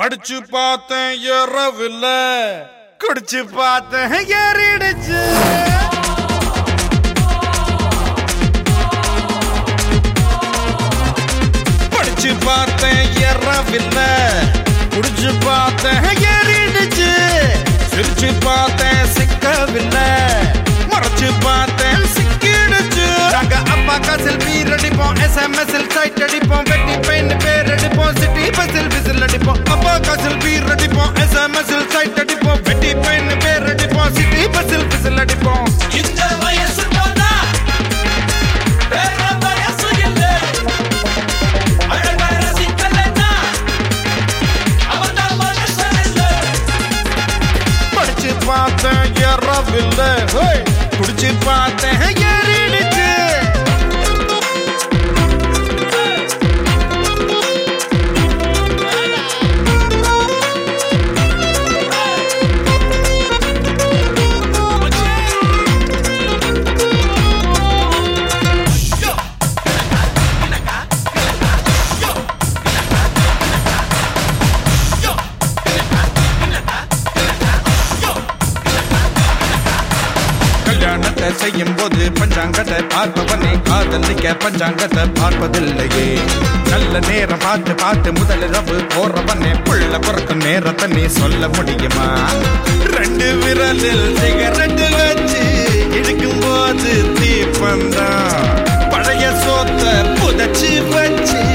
படிச்சு பார்த்தேன் ஏறவில்ல குடிச்சு பார்த்தேன் ஏறிடுச்சு. படிச்சு பார்த்தேன் ஏறவில்ல குடிச்சு பார்த்தேன் ஏறிடுச்சு. சிரிச்சு பார்த்தேன் சிக்கவில்லை. மறைச்சு பார்த்தேன் சிக்கிடுச்சு. நாங்க அப்பா செல்ஃபி அடிப்போம் எஸ்எம்எஸ் சைட் அடிப்போம் வெட்டி பெயின் பேர் அடிப்போம். பஸ்ஸில் விசில் அடிப்போம். அப்பா செல்ஃபி அடிப்போம். எஸ்எம்எஸ் சைட் அடிப்போம். வெட்டி பெயின் பேர் அடிப்போம். சிட்டி பஸ்ஸில் விசில் அடிப்போம். இந்த வயசு போனா பார்த்தேன் ஏறவில்லை. குடிச்சு பார்த்தேன் ஏறிடுச்சு செய்யும் போது பஞ்சாங்கத்தை பார்ப்பவனே. காதலிக்க பஞ்சாங்கத்தை பார்ப்பதில்லையே. நல்ல நேரம் பார்த்து பார்த்து முதலிரவு போறவனே. புள்ள பிறக்கும் நேரத்தை நீ சொல்ல முடியுமா? ரெண்டு விரலில் சிகரெட்டு வச்சு இழுக்கும் போது தீப்பந்தான். பழைய சோத்த புதைச்சு வச்சு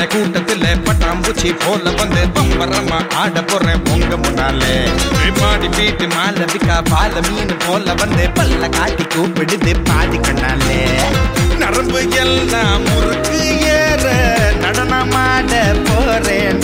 பட்டு கூட்டத்துல பட்டாம்பூச்சி போல வந்து பம்பரமா ஆட போறேன் பொங்க முன்னாலே. பாடி பீட்டு மாலவிக்கா பால மீன் போல வந்து பல்ல காட்டி கூப்பிடுது பாடி கண்ணாலே. நரம்பு எல்லாம் முறுக்கு ஏற நடனமாட போறேன்